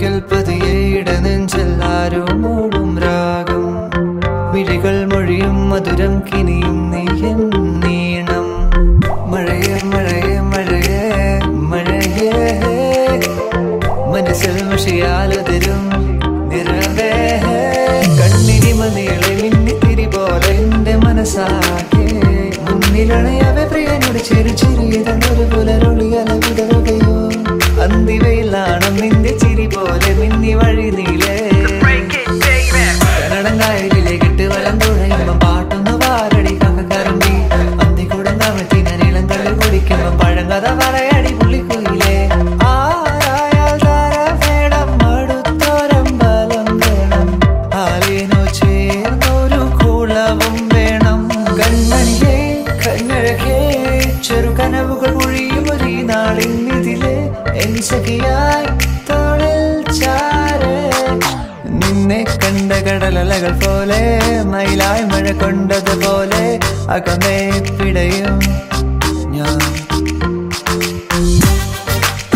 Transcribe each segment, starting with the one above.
അരികിൽ പതിയെ ഇടനെഞ്ചിൽ മൂടും രാഗം. മിഴികൾ മൊഴിയും മധുരം കിനിയും നീ നീണം. മഴയെ മഴയെ മഴയെ മഴയേ. മനസ്സിൽ മഷിയാലതിരും നിറവേ. കണ്ണിനി മതികളെ മിന്നിത്തിരി പോലെ എന്റെ മനസ്സാകെ. മുന്നിലണയവെ പ്രിയനോട് ചെറു സഖിയായി തോളിൽ ചാരേ നിന്നെ കണ്ട കടലലകൾ പോലെ മയിലായി മഴ കൊണ്ടതുപോലെ അകമേ പിടയും ഞാൻ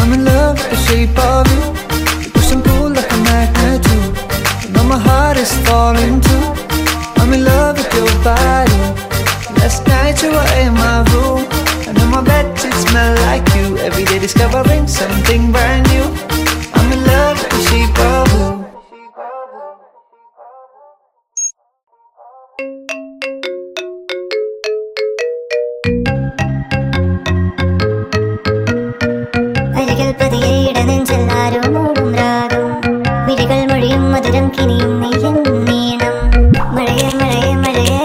I'm in love with the shape of you You push and pull like a magnet too Now my heart is falling too I'm in love with your body Last night you were in my room discovering something brand new. I'm in love and she bubble. മധുരം കിനിയും നീയും നീണം മഴയെ മഴയെ